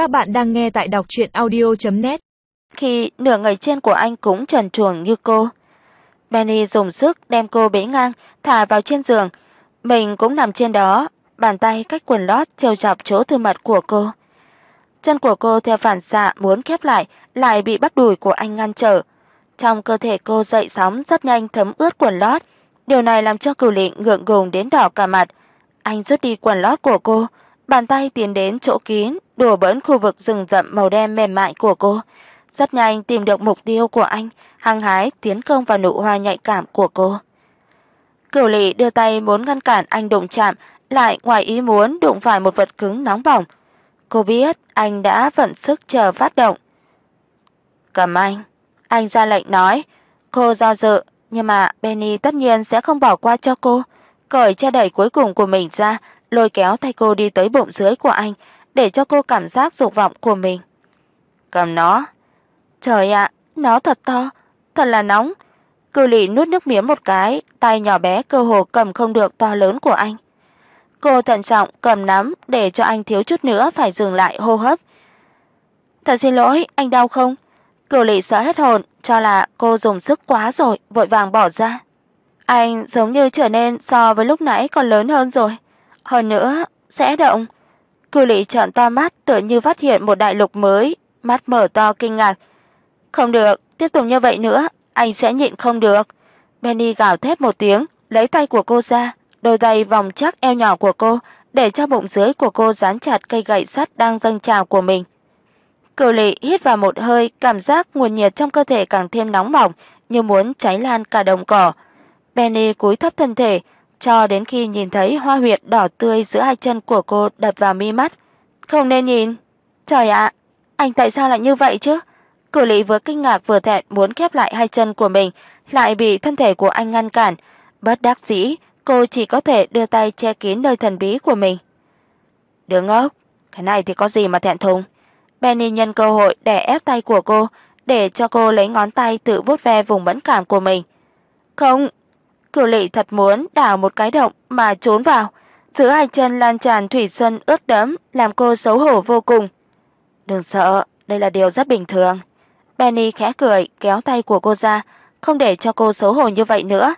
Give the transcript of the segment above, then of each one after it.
Các bạn đang nghe tại đọc audio net Khi nửa người trên của anh cũng trần truồng như cô. Benny dùng sức đem cô bế ngang, thả vào trên giường, mình cũng nằm trên đó, bàn tay cách quần lót trêu chọc chỗ tư mật của cô. Chân của cô theo phản xạ muốn khép lại, lại bị bắp đùi của anh ngăn trở. Trong cơ thể cô dậy sóng rất nhanh thấm ướt quần lót, điều này làm cho Cửu Lệ ngượng ngùng đến đỏ cả mặt. Anh rút đi quần lót của cô, bàn tay tiến đến chỗ kín, đùa bỡn khu vực rừng rậm màu đen mềm mại của cô. Rất nhanh tìm được mục tiêu của anh, hăng hái tiến công vào nụ hoa nhạy cảm của cô. Cửu Lệ đưa tay muốn ngăn cản anh đụng chạm, lại ngoài ý muốn đụng phải một vật cứng nóng bỏng. Cô biết anh đã vận sức chờ phát động. "Cầm anh." Anh ra lệnh nói. Cô do dự, nhưng mà Benny tất nhiên sẽ không bỏ qua cho cô. Cởi che đẩy cuối cùng của mình ra, lôi kéo tay cô đi tới bụng dưới của anh, để cho cô cảm giác dục vọng của mình. "Cầm nó." Trời ạ, nó thật to, thật là nóng. Cư Lị nuốt nước miếng một cái, tay nhỏ bé cơ hồ cầm không được to lớn của anh. Cô thận trọng cầm nắm để cho anh thiếu chút nữa phải dừng lại hô hấp. "Thật xin lỗi, anh đau không?" Cửu Lệ sợ hết hồn, cho là cô dùng sức quá rồi, vội vàng bỏ ra. Anh giống như trở nên so với lúc nãy còn lớn hơn rồi, hơn nữa sẽ động. Cư Lệ trợn to mắt, tựa như phát hiện một đại lục mới, mắt mở to kinh ngạc. Không được, tiếp tục như vậy nữa, anh sẽ nhịn không được. Benny gào thét một tiếng, lấy tay của cô ra, đôi tay vòng chắc eo nhỏ của cô, để cho bụng dưới của cô dán chặt cây gậy sắt đang dâng trào của mình. Cửu Lệ hít vào một hơi, cảm giác nguồn nhiệt trong cơ thể càng thêm nóng bỏng, như muốn cháy lan cả đồng cỏ. Benny cúi thấp thân thể, cho đến khi nhìn thấy hoa huyệt đỏ tươi giữa hai chân của cô đập vào mi mắt. Không nên nhìn. Trời ạ, anh tại sao lại như vậy chứ? cử Lệ vừa kinh ngạc vừa thẹn muốn khép lại hai chân của mình, lại bị thân thể của anh ngăn cản. Bất đắc dĩ, cô chỉ có thể đưa tay che kín nơi thần bí của mình. Đứa ngốc, cái này thì có gì mà thẹn thùng. Benny nhân cơ hội đè ép tay của cô, để cho cô lấy ngón tay tự vuốt ve vùng mẫn cảm của mình. "Không." Cửu Lệ thật muốn đào một cái động mà trốn vào, giữa hai chân lan tràn thủy xuân ướt đẫm, làm cô xấu hổ vô cùng. "Đừng sợ, đây là điều rất bình thường." Benny khẽ cười, kéo tay của cô ra, không để cho cô xấu hổ như vậy nữa.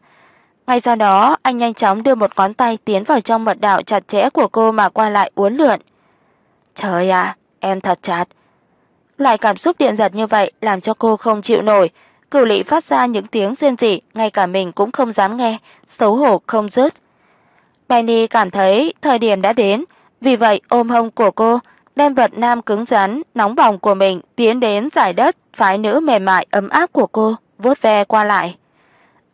Ngay sau đó, anh nhanh chóng đưa một ngón tay tiến vào trong mật đạo chặt chẽ của cô mà qua lại uốn lượn. Trời ạ, em thật chặt. Loại cảm xúc điện giật như vậy làm cho cô không chịu nổi, Cửu Lệ phát ra những tiếng rên rỉ, ngay cả mình cũng không dám nghe, xấu hổ không dứt. Penny cảm thấy thời điểm đã đến, vì vậy ôm hông của cô, đem vật nam cứng rắn, nóng bỏng của mình tiến đến giải đất phái nữ mềm mại ấm áp của cô, vuốt ve qua lại.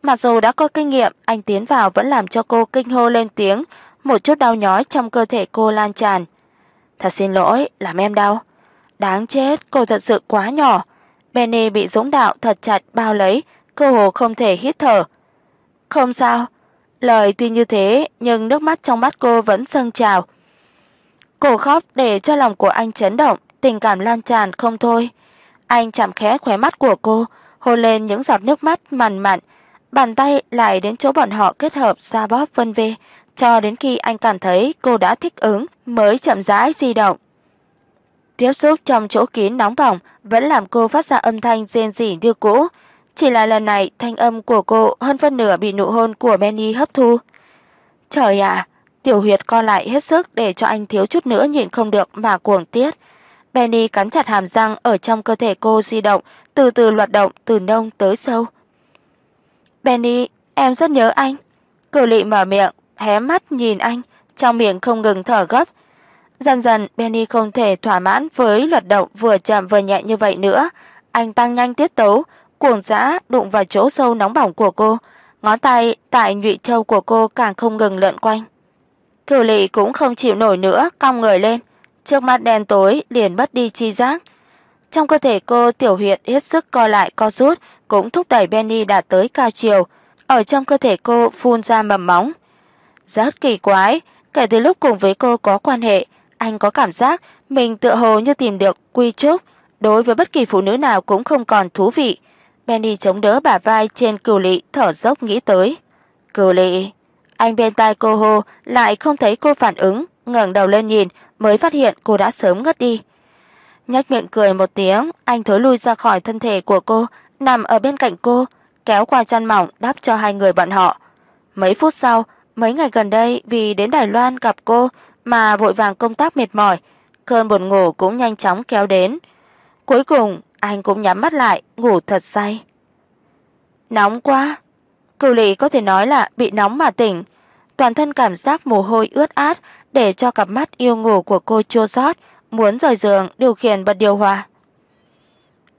Mặc dù đã có kinh nghiệm, anh tiến vào vẫn làm cho cô kinh hô lên tiếng, một chút đau nhói trong cơ thể cô lan tràn. "Thật xin lỗi, làm em đau." Đáng chết, cô thật sự quá nhỏ. Benny bị Dũng Đạo thật chặt bao lấy, cơ hồ không thể hít thở. "Không sao." Lời tuy như thế, nhưng nước mắt trong mắt cô vẫn dâng trào. Cô khóc để cho lòng của anh chấn động, tình cảm lan tràn không thôi. Anh chạm khẽ khóe mắt của cô, hôn lên những giọt nước mắt mằn mặn, bàn tay lại đến chỗ bọn họ kết hợp xoa bóp vân vê, cho đến khi anh cảm thấy cô đã thích ứng mới chậm rãi di động. Tiếp xúc trong chỗ kín nóng bỏng vẫn làm cô phát ra âm thanh rên rỉ như cũ, chỉ là lần này thanh âm của cô hơn phân nửa bị nụ hôn của Benny hấp thu. Trời ạ, tiểu huyệt co lại hết sức để cho anh thiếu chút nữa nhịn không được mà cuồng tiết. Benny cắn chặt hàm răng ở trong cơ thể cô di động, từ từ loạt động từ nông tới sâu. "Benny, em rất nhớ anh." cử Lệ mở miệng, hé mắt nhìn anh, trong miệng không ngừng thở gấp. Dần dần Benny không thể thỏa mãn với luật động vừa chậm vừa nhẹ như vậy nữa, anh tăng nhanh tiết tấu, cuồng dã đụng vào chỗ sâu nóng bỏng của cô, ngón tay tại nhụy châu của cô càng không ngừng lượn quanh. Cửu Lệ cũng không chịu nổi nữa, cong người lên, trước mắt đen tối liền mất đi chi giác. Trong cơ thể cô tiểu huyệt hết sức co lại co rút, cũng thúc đẩy Benny đạt tới cao chiều, ở trong cơ thể cô phun ra mầm móng. Rất kỳ quái, kể từ lúc cùng với cô có quan hệ, anh có cảm giác mình tựa hồ như tìm được quy trúc, đối với bất kỳ phụ nữ nào cũng không còn thú vị. Benny chống đỡ bả vai trên Cửu Lệ, thở dốc nghĩ tới. "Cửu Lệ." Anh bên tai cô hô, lại không thấy cô phản ứng, ngẩng đầu lên nhìn, mới phát hiện cô đã sớm ngất đi. Nhếch miệng cười một tiếng, anh thối lui ra khỏi thân thể của cô, nằm ở bên cạnh cô, kéo qua chăn mỏng đắp cho hai người bọn họ. Mấy phút sau, mấy ngày gần đây vì đến Đài Loan gặp cô mà vội vàng công tác mệt mỏi, cơn buồn ngủ cũng nhanh chóng kéo đến. Cuối cùng, anh cũng nhắm mắt lại, ngủ thật say. Nóng quá. Cửu Lệ có thể nói là bị nóng mà tỉnh, toàn thân cảm giác mồ hôi ướt át để cho cặp mắt yêu ngủ của cô chua xót, muốn rời giường điều khiển bật điều hòa.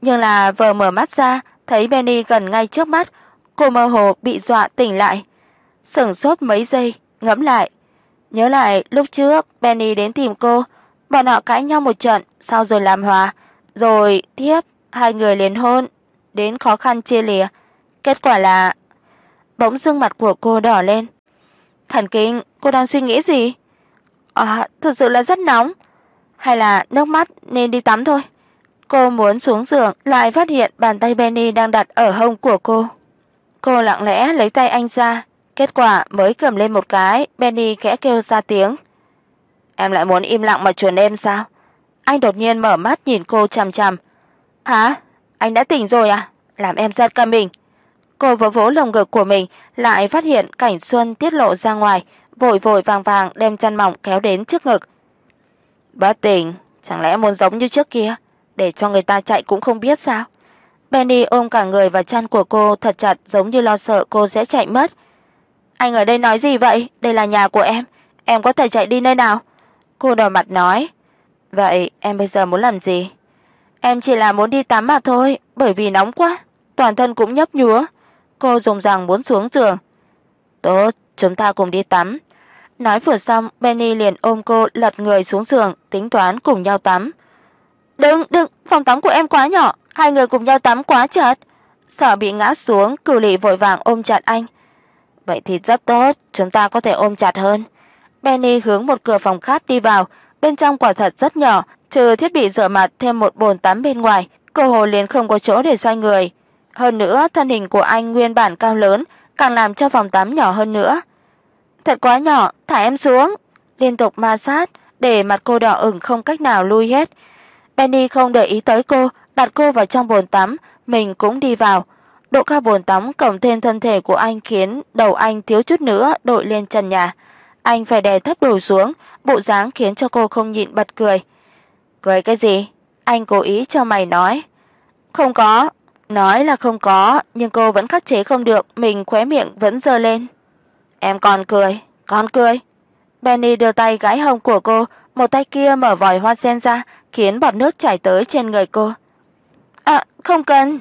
Nhưng là vừa mở mắt ra, thấy Benny gần ngay trước mắt, cô mơ hồ bị dọa tỉnh lại. Sững sốt mấy giây, ngẫm lại, nhớ lại lúc trước Benny đến tìm cô, bọn họ cãi nhau một trận, sau rồi làm hòa, rồi tiếp hai người liền hôn, đến khó khăn chia lìa. Kết quả là bỗng dưng mặt của cô đỏ lên. Thần kinh, cô đang suy nghĩ gì? À, thật sự là rất nóng. Hay là nước mắt nên đi tắm thôi. Cô muốn xuống giường lại phát hiện bàn tay Benny đang đặt ở hông của cô. Cô lặng lẽ lấy tay anh ra, kết quả mới cầm lên một cái, Benny khẽ kêu ra tiếng. Em lại muốn im lặng mà chuồn em sao? Anh đột nhiên mở mắt nhìn cô chằm chằm. "Hả? Anh đã tỉnh rồi à? Làm em giật cả mình." Cô vỗ vỗ lồng ngực của mình, lại phát hiện cảnh xuân tiết lộ ra ngoài, vội vội vàng vàng đem chăn mỏng kéo đến trước ngực. "Bất tỉnh, chẳng lẽ muốn giống như trước kia, để cho người ta chạy cũng không biết sao?" Benny ôm cả người và chăn của cô thật chặt giống như lo sợ cô sẽ chạy mất. "Anh ở đây nói gì vậy? Đây là nhà của em, em có thể chạy đi nơi nào?" Cô đỏ mặt nói. "Vậy em bây giờ muốn làm gì?" "Em chỉ là muốn đi tắm mà thôi, bởi vì nóng quá." Toàn thân cũng nhấp nhúa. Cô dùng rằng muốn xuống giường. "Tốt, chúng ta cùng đi tắm." Nói vừa xong, Benny liền ôm cô lật người xuống giường, tính toán cùng nhau tắm. "Đừng, đừng, phòng tắm của em quá nhỏ, hai người cùng nhau tắm quá chật." Sợ bị ngã xuống, Cửu Lệ vội vàng ôm chặt anh. "Vậy thì rất tốt, chúng ta có thể ôm chặt hơn." Benny hướng một cửa phòng khác đi vào, bên trong quả thật rất nhỏ, trừ thiết bị rửa mặt thêm một bồn tắm bên ngoài, cơ hồ liền không có chỗ để xoay người. Hơn nữa, thân hình của anh nguyên bản cao lớn, càng làm cho phòng tắm nhỏ hơn nữa. Thật quá nhỏ, thả em xuống, liên tục ma sát, để mặt cô đỏ ửng không cách nào lui hết. Benny không để ý tới cô, đặt cô vào trong bồn tắm, mình cũng đi vào. Độ cao bồn tắm cộng thêm thân thể của anh khiến đầu anh thiếu chút nữa đội lên trần nhà. Anh phải đè thấp đầu xuống, bộ dáng khiến cho cô không nhịn bật cười. "Cười cái gì?" Anh cố ý cho mày nói. "Không có." Nói là không có, nhưng cô vẫn khắc chế không được, mình khóe miệng vẫn giơ lên. "Em còn cười, còn cười." Benny đưa tay gãi hông của cô, một tay kia mở vòi hoa sen ra, khiến bọt nước chảy tới trên người cô. "À, không cần."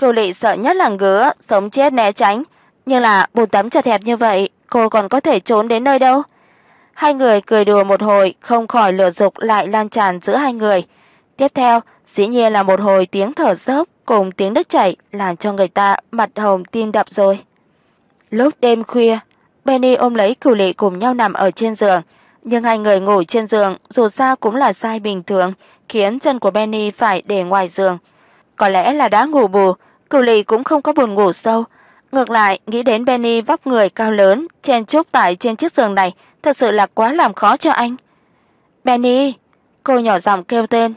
Cô Lệ sợ nhất là ngứa, sống chết né tránh, nhưng là bồn tắm chật hẹp như vậy, cô còn có thể trốn đến nơi đâu. Hai người cười đùa một hồi, không khỏi lửa dục lại lan tràn giữa hai người. Tiếp theo, dĩ nhiên là một hồi tiếng thở dốc cùng tiếng nước chảy làm cho người ta mặt hồng tim đập rồi. Lúc đêm khuya, Benny ôm lấy Cửu Lệ cùng nhau nằm ở trên giường, nhưng hai người ngủ trên giường dù sao cũng là sai bình thường, khiến chân của Benny phải để ngoài giường. Có lẽ là đã ngủ bù, Cửu Lệ cũng không có buồn ngủ sâu, ngược lại nghĩ đến Benny vóc người cao lớn, chen chúc tại trên chiếc giường này, thật sự là quá làm khó cho anh. "Benny!" Cô nhỏ giọng kêu tên.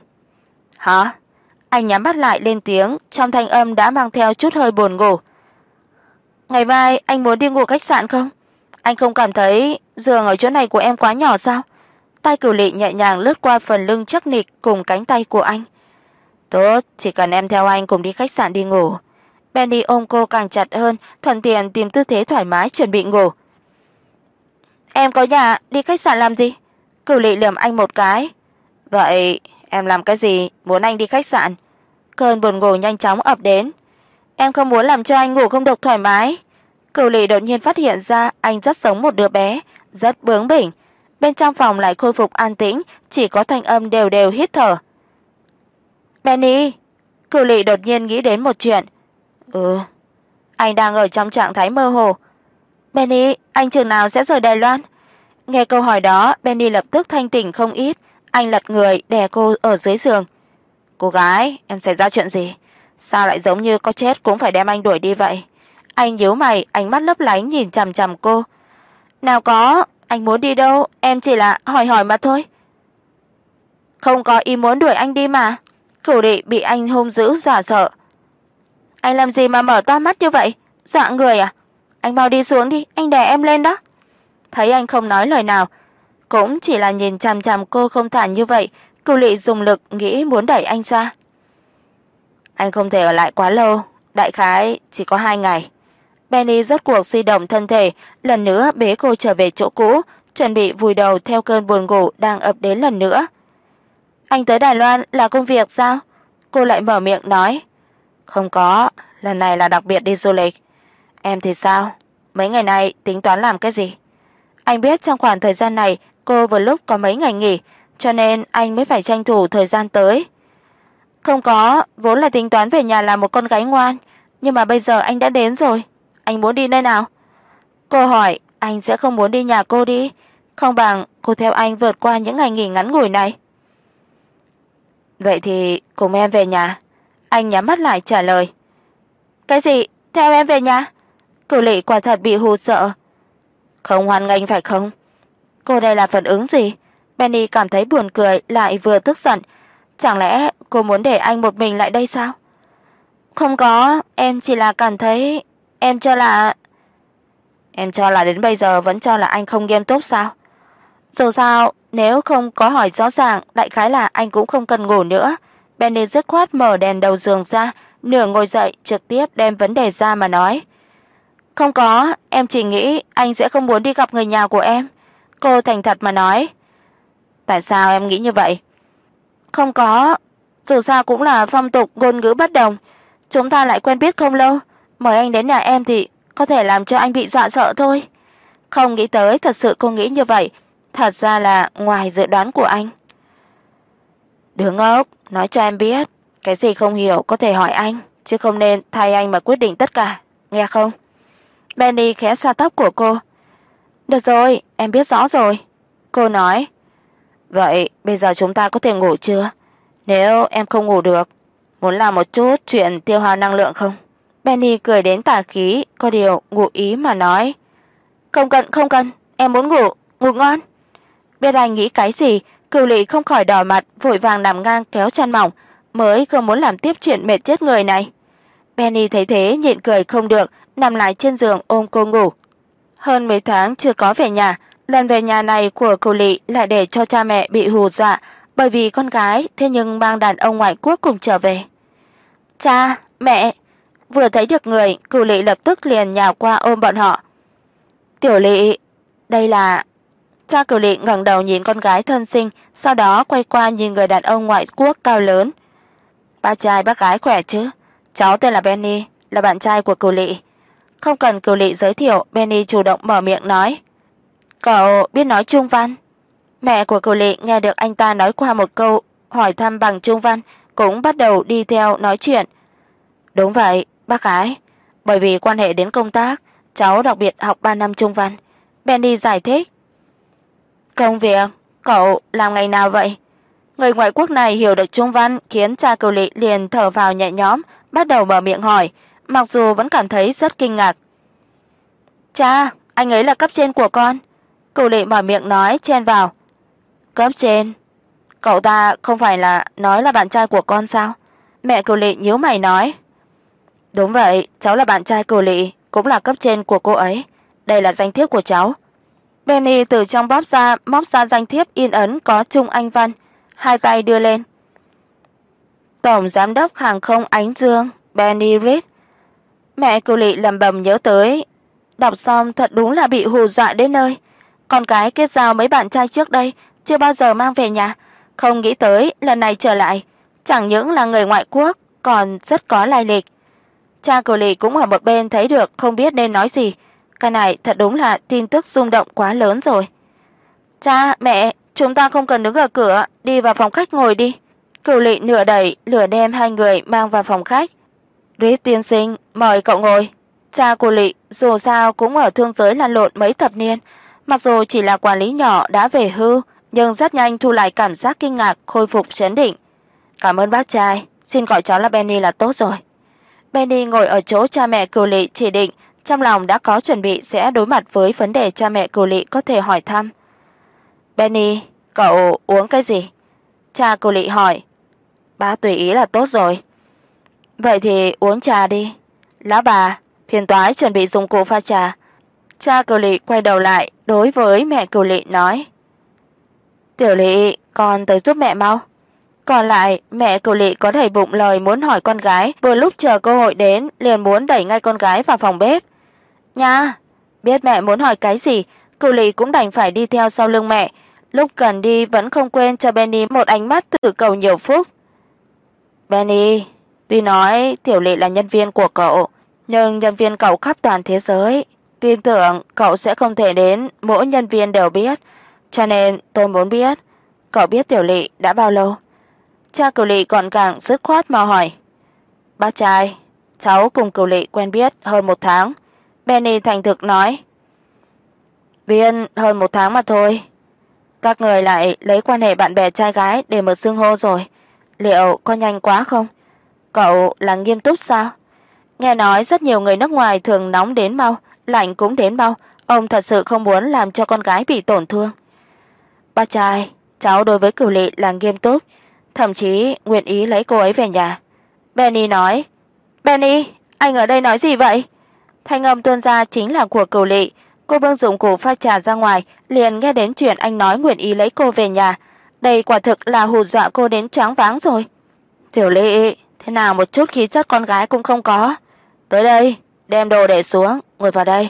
"Hả?" Anh nhắm mắt lại lên tiếng, trong thanh âm đã mang theo chút hơi buồn ngủ. "Ngày mai anh muốn đi ngủ khách sạn không? Anh không cảm thấy giường ở chỗ này của em quá nhỏ sao?" Tay Cửu Lệ nhẹ nhàng lướt qua phần lưng chắc nịch cùng cánh tay của anh. "Tốt, chỉ cần em theo anh cùng đi khách sạn đi ngủ." Benny ôm cô càng chặt hơn, thuận tiện tìm tư thế thoải mái chuẩn bị ngủ. "Em có nhà, đi khách sạn làm gì?" Cửu Lệ lườm anh một cái. "Vậy em làm cái gì, muốn anh đi khách sạn?" Cơn buồn ngủ nhanh chóng ập đến. "Em không muốn làm cho anh ngủ không được thoải mái." Cửu Lệ đột nhiên phát hiện ra anh rất giống một đứa bé, rất bướng bỉnh. Bên trong phòng lại khôi phục an tĩnh, chỉ có thanh âm đều đều hít thở. Penny, Cửu Lệ đột nhiên nghĩ đến một chuyện. "Ừ." Anh đang ở trong trạng thái mơ hồ. Penny, anh chừng nào sẽ rời Đài Loan?" Nghe câu hỏi đó, Penny lập tức thanh tỉnh không ít, anh lật người đè cô ở dưới giường. "Cô gái, em xảy ra chuyện gì? Sao lại giống như có chết cũng phải đem anh đuổi đi vậy?" Anh nhíu mày, ánh mắt lấp lánh nhìn chằm chằm cô. "Nào có, anh muốn đi đâu, em chỉ là hỏi hỏi mà thôi." "Không có ý muốn đuổi anh đi mà." Chủ đệ bị anh hung dữ dọa sợ. Anh làm gì mà mở to mắt như vậy? Dọa người à? Anh mau đi xuống đi, anh đè em lên đó. Thấy anh không nói lời nào, cũng chỉ là nhìn chằm chằm cô không thản như vậy, Cửu Lệ dùng lực nghĩ muốn đẩy anh ra. Anh không thể ở lại quá lâu, đại khái chỉ có hai ngày. Benny rốt cuộc suy động thân thể, lần nữa bế cô trở về chỗ cũ, chuẩn bị vùi đầu theo cơn buồn ngủ đang ập đến lần nữa. Anh tới Đài Loan là công việc sao? Cô lại mở miệng nói. Không có, lần này là đặc biệt đi du lịch. Em thì sao? Mấy ngày nay tính toán làm cái gì? Anh biết trong khoảng thời gian này cô vừa lúc có mấy ngày nghỉ, cho nên anh mới phải tranh thủ thời gian tới. Không có, vốn là tính toán về nhà làm một con gái ngoan, nhưng mà bây giờ anh đã đến rồi, anh muốn đi nơi nào? Cô hỏi, anh sẽ không muốn đi nhà cô đi, không bằng cô theo anh vượt qua những ngày nghỉ ngắn ngủi này. Vậy thì cùng em về nhà. Anh nhắm mắt lại trả lời. Cái gì? Theo em về nhà? Cửu Lệ quả thật bị hù sợ. Không hoan nghênh phải không? Cô đây là phản ứng gì? Benny cảm thấy buồn cười lại vừa tức giận, chẳng lẽ cô muốn để anh một mình lại đây sao? Không có, em chỉ là cảm thấy em cho là Em cho là đến bây giờ vẫn cho là anh không nghiêm túc sao? Dù sao, nếu không có hỏi rõ ràng, đại khái là anh cũng không cần ngủ nữa. Benny dứt khoát mở đèn đầu giường ra, nửa ngồi dậy trực tiếp đem vấn đề ra mà nói. "Không có, em chỉ nghĩ anh sẽ không muốn đi gặp người nhà của em." Cô thành thật mà nói. "Tại sao em nghĩ như vậy?" "Không có, dù sao cũng là phong tục ngôn ngữ bất đồng, chúng ta lại quen biết không lâu, mời anh đến nhà em thì có thể làm cho anh bị dọa sợ thôi." Không nghĩ tới thật sự cô nghĩ như vậy, thật ra là ngoài dự đoán của anh. Đứa ngốc, nói cho em biết, cái gì không hiểu có thể hỏi anh, chứ không nên thay anh mà quyết định tất cả, nghe không? Benny khẽ xoa tóc của cô. "Được rồi, em biết rõ rồi." Cô nói. "Vậy bây giờ chúng ta có thể ngủ chưa? Nếu em không ngủ được, muốn làm một chút chuyện tiêu hao năng lượng không?" Benny cười đến tà khí, có điều ngụ ý mà nói. "Không cần, không cần, em muốn ngủ, ngủ ngon." Biết anh nghĩ cái gì, Cửu Lệ không khỏi đỏ mặt, vội vàng nằm ngang kéo chăn mỏng, mới không muốn làm tiếp chuyện mệt chết người này. Benny thấy thế nhịn cười không được, nằm lại trên giường ôm cô ngủ. Hơn mấy tháng chưa có về nhà, lần về nhà này của Cửu Lệ lại để cho cha mẹ bị hù dọa, bởi vì con gái thế nhưng mang đàn ông ngoại quốc cùng trở về. "Cha, mẹ." Vừa thấy được người, Cửu Lệ lập tức liền nhào qua ôm bọn họ. "Tiểu Lệ, đây là Cha Cửu Lệ ngẩng đầu nhìn con gái thân sinh, sau đó quay qua nhìn người đàn ông ngoại quốc cao lớn. "Ba trai bác gái khỏe chứ? Cháu tên là Benny, là bạn trai của Cửu Lệ." Không cần Cửu Lệ giới thiệu, Benny chủ động mở miệng nói. "Cậu biết nói Trung văn?" Mẹ của Cửu Lệ nghe được anh ta nói qua một câu hỏi thăm bằng Trung văn, cũng bắt đầu đi theo nói chuyện. "Đúng vậy, bác gái, bởi vì quan hệ đến công tác, cháu đặc biệt học 3 năm Trung văn." Benny giải thích. Công việc, cậu làm ngày nào vậy? Người ngoại quốc này hiểu được Trung văn, khiến cha Cửu Lệ liền thở vào nhẹ nhõm, bắt đầu mở miệng hỏi, mặc dù vẫn cảm thấy rất kinh ngạc. "Cha, anh ấy là cấp trên của con." Cửu Lệ mở miệng nói chen vào. "Cấp trên? Cậu ta không phải là nói là bạn trai của con sao?" Mẹ Cửu Lệ nhíu mày nói. "Đúng vậy, cháu là bạn trai Cửu Lệ, cũng là cấp trên của cô ấy. Đây là danh thiếp của cháu." Benny từ trong bóp ra móc ra danh thiếp in ấn có Trung Anh văn, hai tay đưa lên. Tổng giám đốc hàng không Ánh Dương, Benny Reed. Mẹ Cửu Lệ lẩm bẩm nhớ tới, đọc xong thật đúng là bị hù dọa đến nơi. Con cái kết giao mấy bạn trai trước đây chưa bao giờ mang về nhà, không nghĩ tới lần này trở lại, chẳng những là người ngoại quốc, còn rất có lai lịch. Cha Cửu Lệ cũng ở một bên thấy được không biết nên nói gì, cái này thật đúng là tin tức rung động quá lớn rồi. Cha, mẹ, chúng ta không cần đứng ở cửa, đi vào phòng khách ngồi đi. Cửu Lệ nửa đẩy, lửa đem hai người mang vào phòng khách. Rít tiên sinh, mời cậu ngồi. Cha của Lệ dù sao cũng ở thương giới lăn lộn mấy thập niên, mặc dù chỉ là quản lý nhỏ đã về hưu, nhưng rất nhanh thu lại cảm giác kinh ngạc, khôi phục trấn định. "Cảm ơn bác trai, xin gọi cháu là Benny là tốt rồi." Benny ngồi ở chỗ cha mẹ Cửu Lệ chỉ định, trong lòng đã có chuẩn bị sẽ đối mặt với vấn đề cha mẹ Cửu Lệ có thể hỏi thăm. "Benny, cậu uống cái gì?" Cha Cửu Lệ hỏi. ba tùy ý là tốt rồi. Vậy thì uống trà đi. Lão bà, phiền toái chuẩn bị dụng cụ pha trà. Cha Cửu Lệ quay đầu lại, đối với mẹ Cửu Lệ nói: "Tiểu Lệ, con tới giúp mẹ mau." Còn lại, mẹ Cửu Lệ có đầy bụng lời muốn hỏi con gái, vừa lúc chờ cơ hội đến, liền muốn đẩy ngay con gái vào phòng bếp. "Nha." Biết mẹ muốn hỏi cái gì, Cửu Lỵ cũng đành phải đi theo sau lưng mẹ, lúc cần đi vẫn không quên cho Benny một ánh mắt tự cầu nhiều phúc. "Benny, tuy nói Tiểu Lệ là nhân viên của cậu, nhưng nhân viên cậu khắp toàn thế giới, tin tưởng cậu sẽ không thể đến mỗi nhân viên đều biết, cho nên tôi muốn biết, cậu biết Tiểu Lệ đã bao lâu?" Cha Cửu Lệ còn càng dứt khoát mà hỏi. "Bác trai, cháu cùng Cửu Lệ quen biết hơn một tháng." Benny thành thực nói. "Viên hơn một tháng mà thôi. Các người lại lấy quan hệ bạn bè trai gái để mở xương hô rồi, liệu có nhanh quá không? Cậu là nghiêm túc sao?" Nghe nói rất nhiều người nước ngoài thường nóng đến mau, lạnh cũng đến mau, ông thật sự không muốn làm cho con gái bị tổn thương. Ba trai, cháu đối với Cửu Lệ là nghiêm túc, thậm chí nguyện ý lấy cô ấy về nhà. Benny nói, "Benny, anh ở đây nói gì vậy?" Thanh âm tuôn ra chính là của Cửu Lệ. Cô bưng dụng cụ pha trà ra ngoài, liền nghe đến chuyện anh nói nguyện ý lấy cô về nhà. Đây quả thực là hù dọa cô đến choáng váng rồi. "Tiểu Lệ, thế nào một chút khí chất con gái cũng không có. Tới đây, đem đồ để xuống, ngồi vào đây."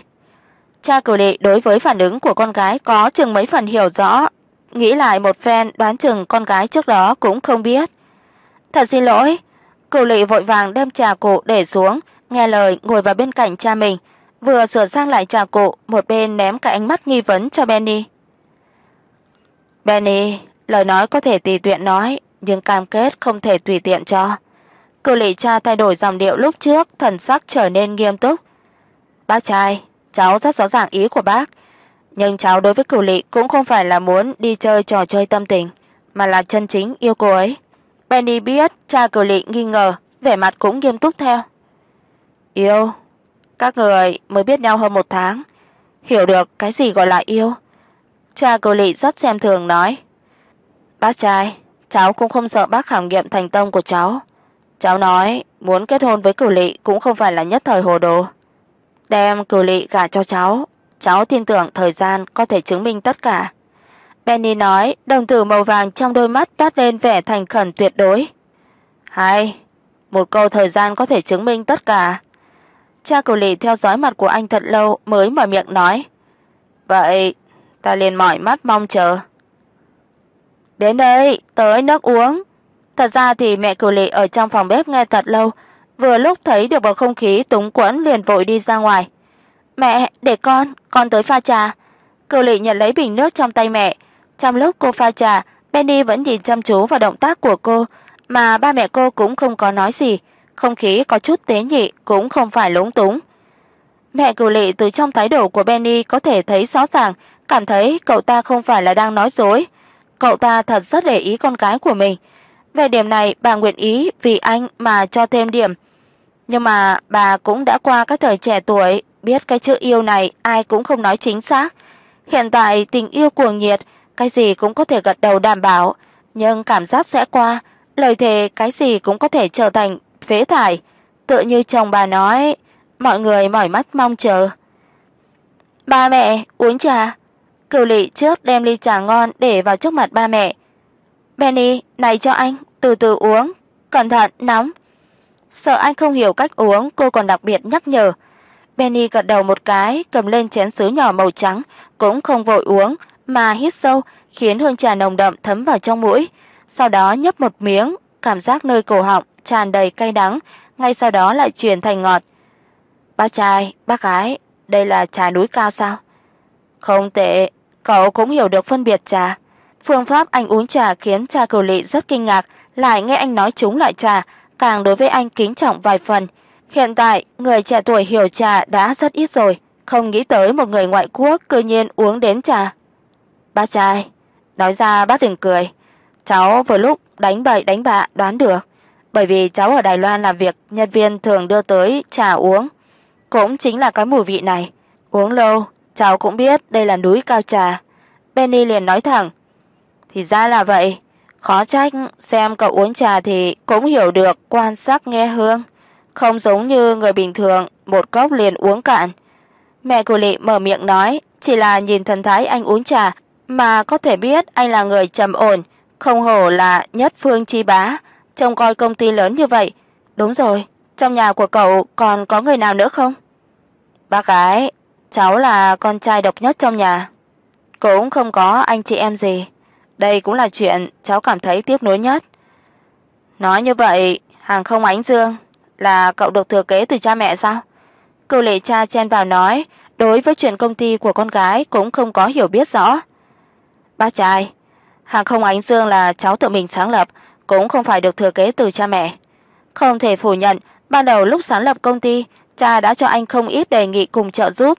Cha Cửu Lệ đối với phản ứng của con gái có chừng mấy phần hiểu rõ, nghĩ lại một phen đoán chừng con gái trước đó cũng không biết. "Thật xin lỗi." Cửu Lệ vội vàng đem trà cụ để xuống, nghe lời ngồi vào bên cạnh cha mình, vừa sửa sang lại trà cụ, một bên ném cái ánh mắt nghi vấn cho Benny. "Benny, lời nói có thể tùy tiện nói, nhưng cam kết không thể tùy tiện cho." Cửu Lệ cha thay đổi giọng điệu lúc trước, thần sắc trở nên nghiêm túc. "Bác trai, cháu rất rõ ràng ý của bác, nhưng cháu đối với Cửu Lệ cũng không phải là muốn đi chơi trò chơi tâm tình, mà là chân chính yêu cô ấy." Benny biết cha Cửu Lệ nghi ngờ, vẻ mặt cũng nghiêm túc theo. "Yêu? Các người mới biết nhau hơn một tháng, hiểu được cái gì gọi là yêu?" Cha Cửu Lệ rất xem thường nói. "Bác trai, cháu cũng không sợ bác khảo nghiệm thành công của cháu. Cháu nói muốn kết hôn với Cửu Lệ cũng không phải là nhất thời hồ đồ. Đem Cửu Lệ gả cho cháu, cháu tin tưởng thời gian có thể chứng minh tất cả." Benny nói, đồng tử màu vàng trong đôi mắt toát lên vẻ thành khẩn tuyệt đối. "Hay, một câu thời gian có thể chứng minh tất cả." Cha Cửu Lệ theo dõi mặt của anh thật lâu mới mở miệng nói. "Vậy, ta liền mỏi mắt mong chờ." "Đến đây, tới nước uống." Thật ra thì mẹ Cửu Lệ ở trong phòng bếp nghe thật lâu, vừa lúc thấy được bầu không khí túng quẫn liền vội đi ra ngoài. "Mẹ, để con, con tới pha trà." Cửu Lệ nhận lấy bình nước trong tay mẹ, trong lúc cô pha trà, Penny vẫn nhìn chăm chú vào động tác của cô, mà ba mẹ cô cũng không có nói gì, không khí có chút tế nhị cũng không phải lúng túng. Mẹ Cửu Lệ từ trong thái độ của Benny có thể thấy rõ ràng, cảm thấy cậu ta không phải là đang nói dối. Cậu ta thật rất để ý con gái của mình. Về điểm này, bà nguyện ý vì anh mà cho thêm điểm. Nhưng mà bà cũng đã qua cái thời trẻ tuổi, biết cái chữ yêu này ai cũng không nói chính xác. Hiện tại tình yêu cuồng nhiệt, cái gì cũng có thể gật đầu đảm bảo, nhưng cảm giác sẽ qua, lời thề cái gì cũng có thể trở thành phế thải, tựa như chồng bà nói, mọi người mỏi mắt mong chờ. Ba mẹ, uống trà. Cửu Lệ trước đem ly trà ngon để vào trước mặt ba mẹ. Benny, này cho anh, từ từ uống, cẩn thận nóng. Sợ anh không hiểu cách uống, cô còn đặc biệt nhắc nhở. Benny gật đầu một cái, cầm lên chén sứ nhỏ màu trắng, cũng không vội uống mà hít sâu, khiến hương trà nồng đậm thấm vào trong mũi, sau đó nhấp một miếng, cảm giác nơi cổ họng tràn đầy cay đắng, ngay sau đó lại chuyển thành ngọt. "Bác trai, bác gái, đây là trà núi cao sao?" "Không tệ, cậu cũng hiểu được phân biệt trà." Phương pháp anh uống trà khiến cha cầu Lệ rất kinh ngạc, lại nghe anh nói chúng loại trà, càng đối với anh kính trọng vài phần. Hiện tại, người trẻ tuổi hiểu trà đã rất ít rồi, không nghĩ tới một người ngoại quốc cư nhiên uống đến trà. "Bác trai, nói ra bác đừng cười, cháu vừa lúc đánh bậy đánh bạ đoán được, bởi vì cháu ở Đài Loan làm việc, nhân viên thường đưa tới trà uống, cũng chính là cái mùi vị này, uống lâu, cháu cũng biết đây là núi cao trà." Penny liền nói thẳng, "Thì ra là vậy, Khó trách xem cậu uống trà thì cũng hiểu được quan sát nghe hương, không giống như người bình thường một cốc liền uống cạn. Mẹ của Lệ mở miệng nói, chỉ là nhìn thần thái anh uống trà mà có thể biết anh là người trầm ổn, không hổ là nhất phương chi bá, trông coi công ty lớn như vậy. Đúng rồi, trong nhà của cậu còn có người nào nữa không? Bác gái, cháu là con trai độc nhất trong nhà, cũng không có anh chị em gì. Đây cũng là chuyện cháu cảm thấy tiếc nuối nhất. Nói như vậy, Hàng Không Ánh Dương là cậu được thừa kế từ cha mẹ sao? Cửu Lệ cha chen vào nói, đối với chuyện công ty của con gái cũng không có hiểu biết rõ. Bác trai, Hàng Không Ánh Dương là cháu tự mình sáng lập, cũng không phải được thừa kế từ cha mẹ. Không thể phủ nhận, ban đầu lúc sáng lập công ty, cha đã cho anh không ít đề nghị cùng trợ giúp,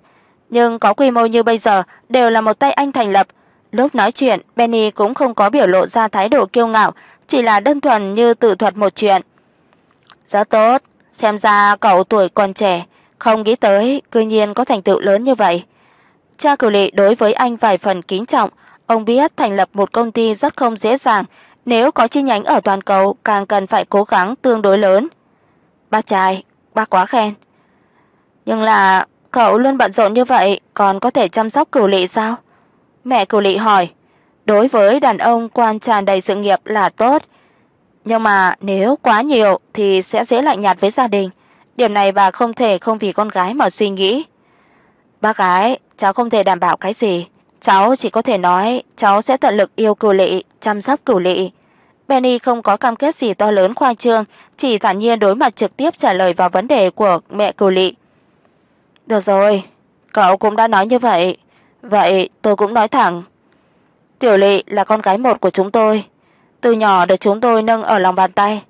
nhưng có quy mô như bây giờ đều là một tay anh thành lập. Lúc nói chuyện, Benny cũng không có biểu lộ ra thái độ kiêu ngạo, chỉ là đơn thuần như tự thuật một chuyện. "Rất tốt, xem ra cậu tuổi còn trẻ, không nghĩ tới cư nhiên có thành tựu lớn như vậy." Cha Cửu Lệ đối với anh vài phần kính trọng, ông biết thành lập một công ty rất không dễ dàng, nếu có chi nhánh ở toàn cầu càng cần phải cố gắng tương đối lớn. Bác trai, bác quá khen. Nhưng là cậu luôn bận rộn như vậy, còn có thể chăm sóc Cửu Lệ sao? Mẹ Cửu Lệ hỏi. Đối với đàn ông quan tràn đầy sự nghiệp là tốt, nhưng mà nếu quá nhiều thì sẽ dễ lạnh nhạt với gia đình. Điểm này bà không thể không vì con gái mà suy nghĩ. Bác gái, cháu không thể đảm bảo cái gì, cháu chỉ có thể nói cháu sẽ tận lực yêu Cửu Lệ, chăm sóc Cửu Lệ. Benny không có cam kết gì to lớn khoa trương, chỉ thản nhiên đối mặt trực tiếp trả lời vào vấn đề của mẹ Cửu Lệ. "Được rồi, cậu cũng đã nói như vậy, vậy tôi cũng nói thẳng. Tiểu Lệ là con gái một của chúng tôi, từ nhỏ được chúng tôi nâng ở lòng bàn tay,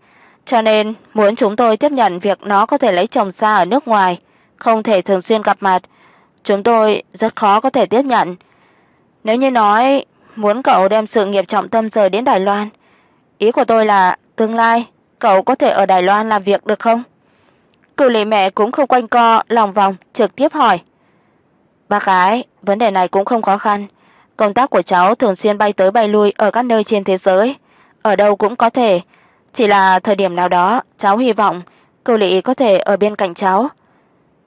cho nên muốn chúng tôi tiếp nhận việc nó có thể lấy chồng xa ở nước ngoài, không thể thường xuyên gặp mặt, chúng tôi rất khó có thể tiếp nhận. Nếu như nói muốn cậu đem sự nghiệp trọng tâm rời đến Đài Loan, ý của tôi là tương lai cậu có thể ở Đài Loan làm việc được không?" Cửu Lệ mẹ cũng không quanh co lòng vòng, trực tiếp hỏi. Ba gái, vấn đề này cũng không khó khăn. Công tác của cháu thường xuyên bay tới bay lui ở các nơi trên thế giới, ở đâu cũng có thể, chỉ là thời điểm nào đó cháu hy vọng Cửu Lệ có thể ở bên cạnh cháu."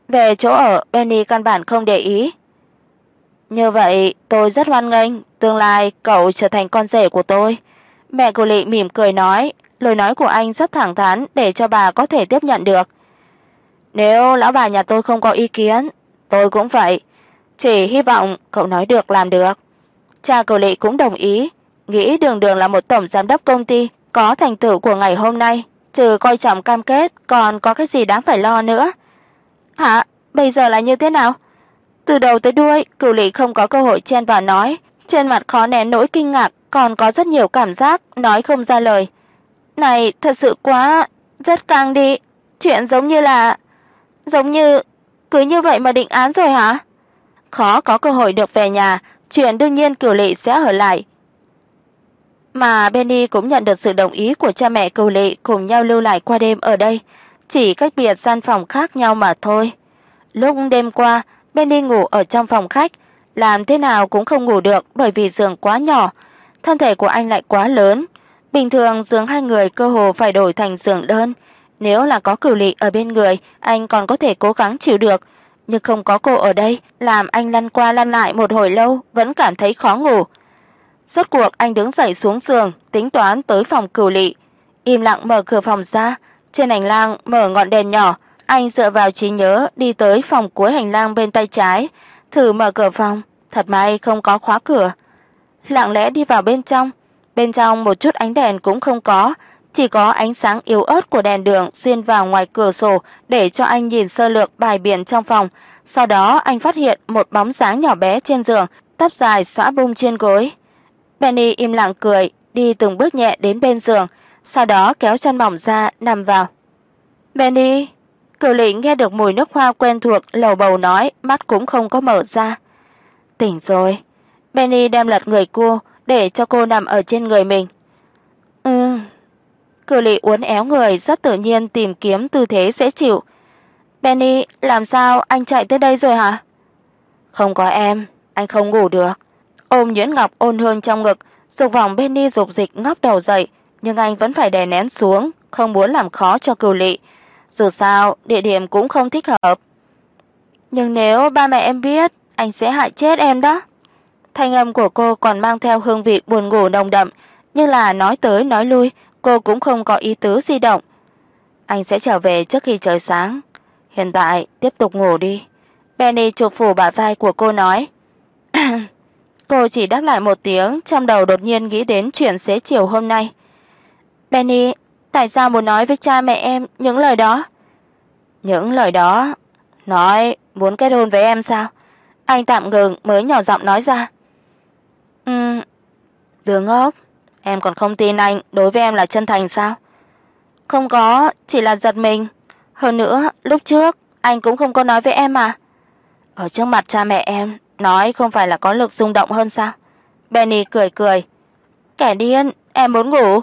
Về chỗ ở, Benny căn bản không để ý. Như vậy, tôi rất hoan nghênh tương lai cậu trở thành con rể của tôi." Mẹ của Lệ mỉm cười nói, lời nói của anh rất thẳng thắn để cho bà có thể tiếp nhận được. Nếu lão bà nhà tôi không có ý kiến, tôi cũng vậy, chỉ hy vọng cậu nói được làm được. Cha Cầu Lệ cũng đồng ý, nghĩ Đường Đường là một tổng giám đốc công ty có thành tựu của ngày hôm nay, trừ coi trọng cam kết còn có cái gì đáng phải lo nữa. Hả? Bây giờ là như thế nào? Từ đầu tới đuôi, Cửu Lệ không có cơ hội chen vào nói, trên mặt khó nén nỗi kinh ngạc, còn có rất nhiều cảm giác nói không ra lời. Này, thật sự quá, rất căng đi, chuyện giống như là giống như cứ như vậy mà định án rồi hả? Khó có cơ hội được về nhà, chuyện đương nhiên Cửu Lệ sẽ ở lại. Mà Benny cũng nhận được sự đồng ý của cha mẹ Cửu Lệ cùng nhau lưu lại qua đêm ở đây, chỉ cách biệt gian phòng khác nhau mà thôi. Lúc đêm qua, Benny ngủ ở trong phòng khách, làm thế nào cũng không ngủ được bởi vì giường quá nhỏ, thân thể của anh lại quá lớn. Bình thường giường hai người cơ hồ phải đổi thành giường đơn, nếu là có Cửu Lệ ở bên người, anh còn có thể cố gắng chịu được, nhưng không có cô ở đây, làm anh lăn qua lăn lại một hồi lâu vẫn cảm thấy khó ngủ. Rốt cuộc anh đứng dậy xuống giường, tính toán tới phòng Cửu Lệ, im lặng mở cửa phòng ra, trên hành lang mở ngọn đèn nhỏ, anh dựa vào trí nhớ đi tới phòng cuối hành lang bên tay trái, thử mở cửa phòng, thật may không có khóa cửa. Lặng lẽ đi vào bên trong, bên trong một chút ánh đèn cũng không có, chỉ có ánh sáng yếu ớt của đèn đường xuyên vào ngoài cửa sổ để cho anh nhìn sơ lược bài biển trong phòng. Sau đó anh phát hiện một bóng dáng nhỏ bé trên giường, tóc dài xõa bung trên gối. Benny im lặng cười, đi từng bước nhẹ đến bên giường, sau đó kéo chăn mỏng ra nằm vào. "Benny." Cửu Lệ nghe được mùi nước hoa quen thuộc, lầu bầu nói, mắt cũng không có mở ra. "Tỉnh rồi." Benny đem lật người cô để cho cô nằm ở trên người mình. "Ừm." Cửu Lệ uốn éo người rất tự nhiên tìm kiếm tư thế dễ chịu. "Benny, làm sao anh chạy tới đây rồi hả?" "Không có em, anh không ngủ được." Ôm Nhuyễn Ngọc ôn hương trong ngực, Dục vọng Benny dục dịch ngóc đầu dậy, nhưng anh vẫn phải đè nén xuống, không muốn làm khó cho Cửu Lệ. Dù sao, địa điểm cũng không thích hợp. Nhưng nếu ba mẹ em biết, anh sẽ hại chết em đó. Thanh âm của cô còn mang theo hương vị buồn ngủ nồng đậm, nhưng là nói tới nói lui, cô cũng không có ý tứ di động. Anh sẽ trở về trước khi trời sáng. Hiện tại tiếp tục ngủ đi." Penny chụp phủ bả vai của cô nói. cô chỉ đáp lại một tiếng, trong đầu đột nhiên nghĩ đến chuyện xế chiều hôm nay. "Penny, tại sao muốn nói với cha mẹ em những lời đó?" "Những lời đó, nói muốn kết hôn với em sao?" Anh tạm ngừng mới nhỏ giọng nói ra. "Ừm, đứa ngốc, em còn không tin anh đối với em là chân thành sao?" "Không có, chỉ là giật mình." Hơn nữa, lúc trước anh cũng không có nói với em mà. Ở trước mặt cha mẹ em, nói không phải là có lực rung động hơn sao? Benny cười cười. Kẻ điên, em muốn ngủ.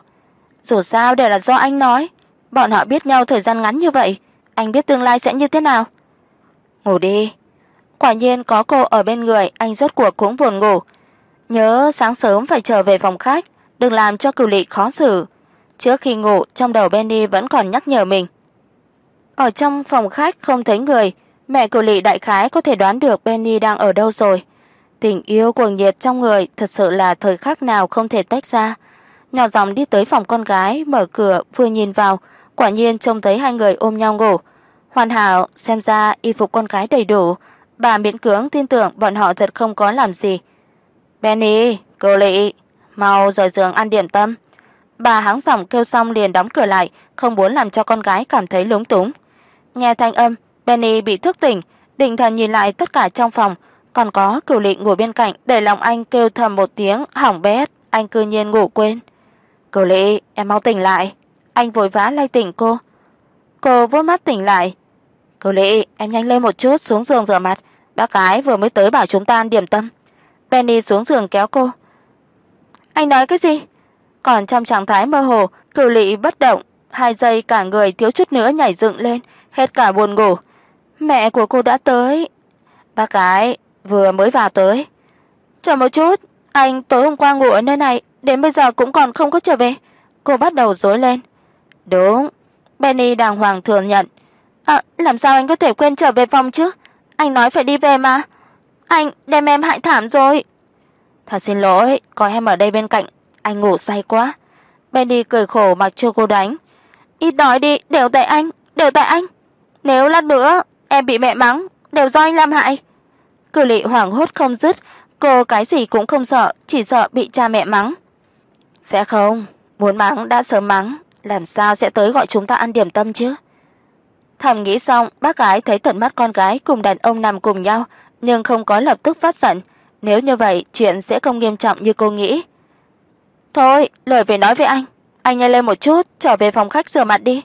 Dù sao đều là do anh nói, bọn họ biết nhau thời gian ngắn như vậy, anh biết tương lai sẽ như thế nào. Ngủ đi. Quả nhiên có cô ở bên người, anh rốt cuộc cũng buồn ngủ. Nhớ sáng sớm phải trở về phòng khách, đừng làm cho Cửu Lệ khó xử. Trước khi ngủ, trong đầu Benny vẫn còn nhắc nhở mình. Ở trong phòng khách không thấy người, mẹ Cửu Lệ đại khái có thể đoán được Benny đang ở đâu rồi. Tình yêu cuồng nhiệt trong người thật sự là thời khắc nào không thể tách ra. Nhỏ giọng đi tới phòng con gái, mở cửa vừa nhìn vào, quả nhiên trông thấy hai người ôm nhau ngủ. Hoàn hảo, xem ra y phục con gái đầy đủ, bà miễn cưỡng tin tưởng bọn họ thật không có làm gì. "Benny, cô Lệ, mau rời giường ăn điểm tâm." Bà hắng giọng kêu xong liền đóng cửa lại, không muốn làm cho con gái cảm thấy lúng túng. Nghe thanh âm, Benny bị thức tỉnh, định thần nhìn lại tất cả trong phòng, còn có Cửu Lệ ngồi bên cạnh, để lòng anh kêu thầm một tiếng hỏng bét, anh cư nhiên ngủ quên. "Cô Lệ, em mau tỉnh lại." Anh vội vã lay tỉnh cô. Cô vuốt mắt tỉnh lại. "Cô Lệ, em nhanh lên một chút xuống giường rửa mặt, bác gái vừa mới tới bảo chúng ta ăn điểm tâm." Penny xuống giường kéo cô. "Anh nói cái gì?" Còn trong trạng thái mơ hồ, Cửu Lệ bất động, hai giây cả người thiếu chút nữa nhảy dựng lên, hết cả buồn ngủ. Mẹ của cô đã tới. Bác gái vừa mới vào tới. Chờ một chút, anh tối hôm qua ngủ ở nơi này, đến bây giờ cũng còn không có trở về. Cô bắt đầu rối lên. Đúng, Benny đàng hoàng thừa nhận. À, làm sao anh có thể quên trở về phòng chứ? Anh nói phải đi về mà. Anh đem em hại thảm rồi. Thật xin lỗi, có em ở đây bên cạnh, anh ngủ say quá. Benny cười khổ mặc cho cô đánh. Ít nói đi, đều tại anh, đều tại anh. Nếu lát nữa em bị mẹ mắng, đều do anh làm hại. Cử Lệ hoảng hốt không dứt, cô cái gì cũng không sợ, chỉ sợ bị cha mẹ mắng. Sẽ không, muốn mắng đã sớm mắng, làm sao sẽ tới gọi chúng ta ăn điểm tâm chứ? Thầm nghĩ xong, bác gái thấy tận mắt con gái cùng đàn ông nằm cùng nhau, nhưng không có lập tức phát giận, nếu như vậy chuyện sẽ không nghiêm trọng như cô nghĩ. Thôi, lời về nói với anh, anh nhanh lên một chút, trở về phòng khách rửa mặt đi.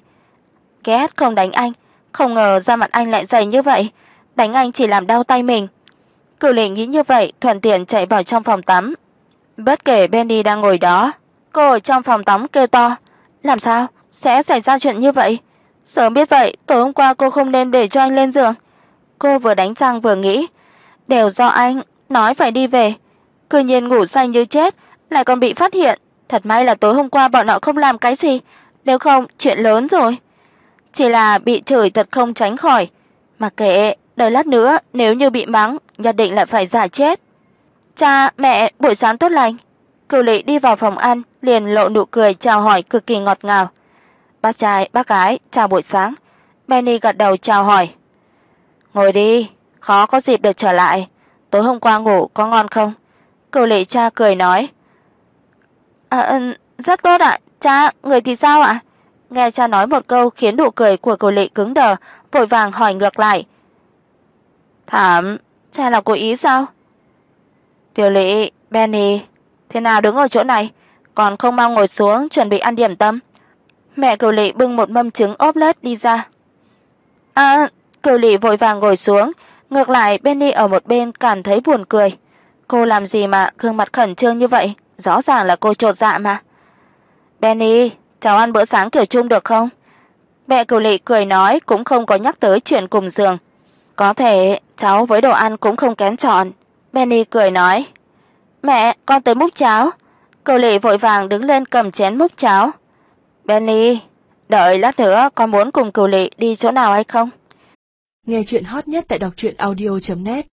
Ghét không đánh anh, không ngờ da mặt anh lại dày như vậy, đánh anh chỉ làm đau tay mình. Cửu Lệ nghĩ như vậy, thuận tiện chạy vào trong phòng tắm. Bất kể Benny đang ngồi đó, cô ở trong phòng tắm kêu to, "Làm sao? Sẽ xảy ra chuyện như vậy?" Sớm biết vậy, tối hôm qua cô không nên để cho anh lên giường. Cô vừa đánh răng vừa nghĩ, đều do anh nói phải đi về, cư nhiên ngủ say như chết, lại còn bị phát hiện, thật may là tối hôm qua bọn họ không làm cái gì, nếu không chuyện lớn rồi. Chỉ là bị chửi thật không tránh khỏi, mà kệ, đợi lát nữa nếu như bị mắng, nhất định lại phải giả chết. Cha, mẹ, buổi sáng tốt lành. Cửu Lệ đi vào phòng ăn, liền lộ nụ cười chào hỏi cực kỳ ngọt ngào. Bác trai, bác gái, chào buổi sáng. Benny gật đầu chào hỏi. Ngồi đi, khó có dịp được trở lại. Tối hôm qua ngủ có ngon không? Cửu Lệ cha cười nói. À, ừ, rất tốt ạ. Cha, người thì sao ạ? Nghe cha nói một câu khiến nụ cười của Cửu Lệ cứng đờ, vội vàng hỏi ngược lại. Thảm, cha là cố ý sao? Tiểu Lệ, Benny, thế nào đứng ở chỗ này, còn không mau ngồi xuống chuẩn bị ăn điểm tâm. Mẹ Cửu Lệ bưng một mâm trứng ốp lết đi ra. À, Cửu Lệ vội vàng ngồi xuống, ngược lại Benny ở một bên cảm thấy buồn cười. Cô làm gì mà gương mặt khẩn trương như vậy, rõ ràng là cô chột dạ mà. Benny, cháu ăn bữa sáng kiểu chung được không? Mẹ Cửu Lệ cười nói cũng không có nhắc tới chuyện cùng giường. Có thể cháu với đồ ăn cũng không kén chọn. Benny cười nói: "Mẹ, con tới múc cháo." Cầu Lệ vội vàng đứng lên cầm chén múc cháo. "Benny, đợi lát nữa con muốn cùng Cầu Lệ đi chỗ nào hay không?" Nghe truyện hot nhất tại đọc truyện audio net